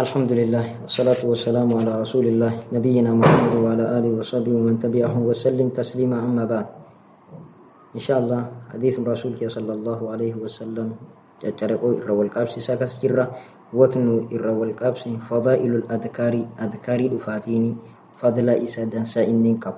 الحمد لله والصلاة والسلام على رسول الله نبينا محمد وعلى آله وصحبه ومن تبعه وسلم تسليما أما بعد. إن شاء الله حديث رسولك صلى الله عليه وسلم جرقوا إرى والقابس ساكس جرة وتنو إرى والقابس فضائل الأذكار أذكار دفاتيني فضل إسا دنسا إنين قب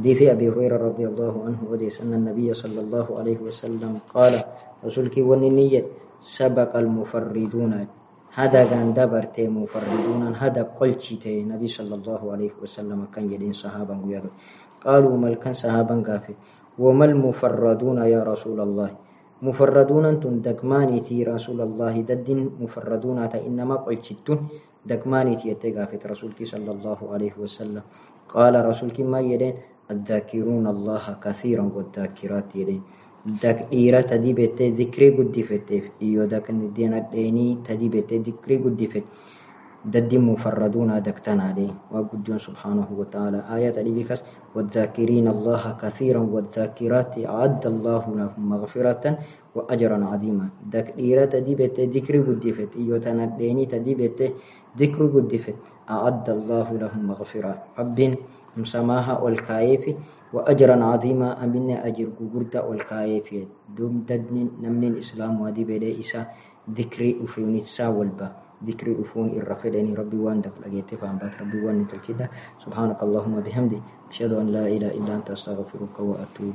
حديث أبي هريرة رضي الله عنه وديس أن النبي صلى الله عليه وسلم قال رسولك وننية سبق المفردون. هذا كان دبرت مفردون. هذا قلت نبي صلى الله عليه وسلم كان يدين صحابا قالوا مل كان صحابا قافي وما المفردون يا رسول الله؟ مفردون أنتم دكماني تي رسول الله دد مفردون إنما قلتن دكماني تي يتقافت رسولك صلى الله عليه وسلم. قال رسولك ما يدين الذاكرون الله كثيرا والذاكرات يدين داك إيرا تدي بيت ذكري قد فت إيو داك ندينا ديني تدي بيت ذكري قد فت ددي مفردون داك تنادي وقدون سبحانه وتعالى آية تدي والذاكرين الله كثيرا والذاكرات عد الله لهم مغفرة وأجرا عظيما داك إيرا تدي بيت ذكري قد فت إيو تنا ديني تدي بيت ذكر قد فت أعد الله لهم مغفرة ربين مسماها والكايفي وأجرا عظيما أمنا أجر قرد والكايف دوم ددن نمن الإسلام ودي بدي إسا ذكري أفيوني تساولبا ذكري أفون إرفدني ربي وان دك لقيت فانبات ربي وان تلكدا سبحانك اللهم بحمدي أشهد أن لا إله إلا أنت أستغفرك وأتوب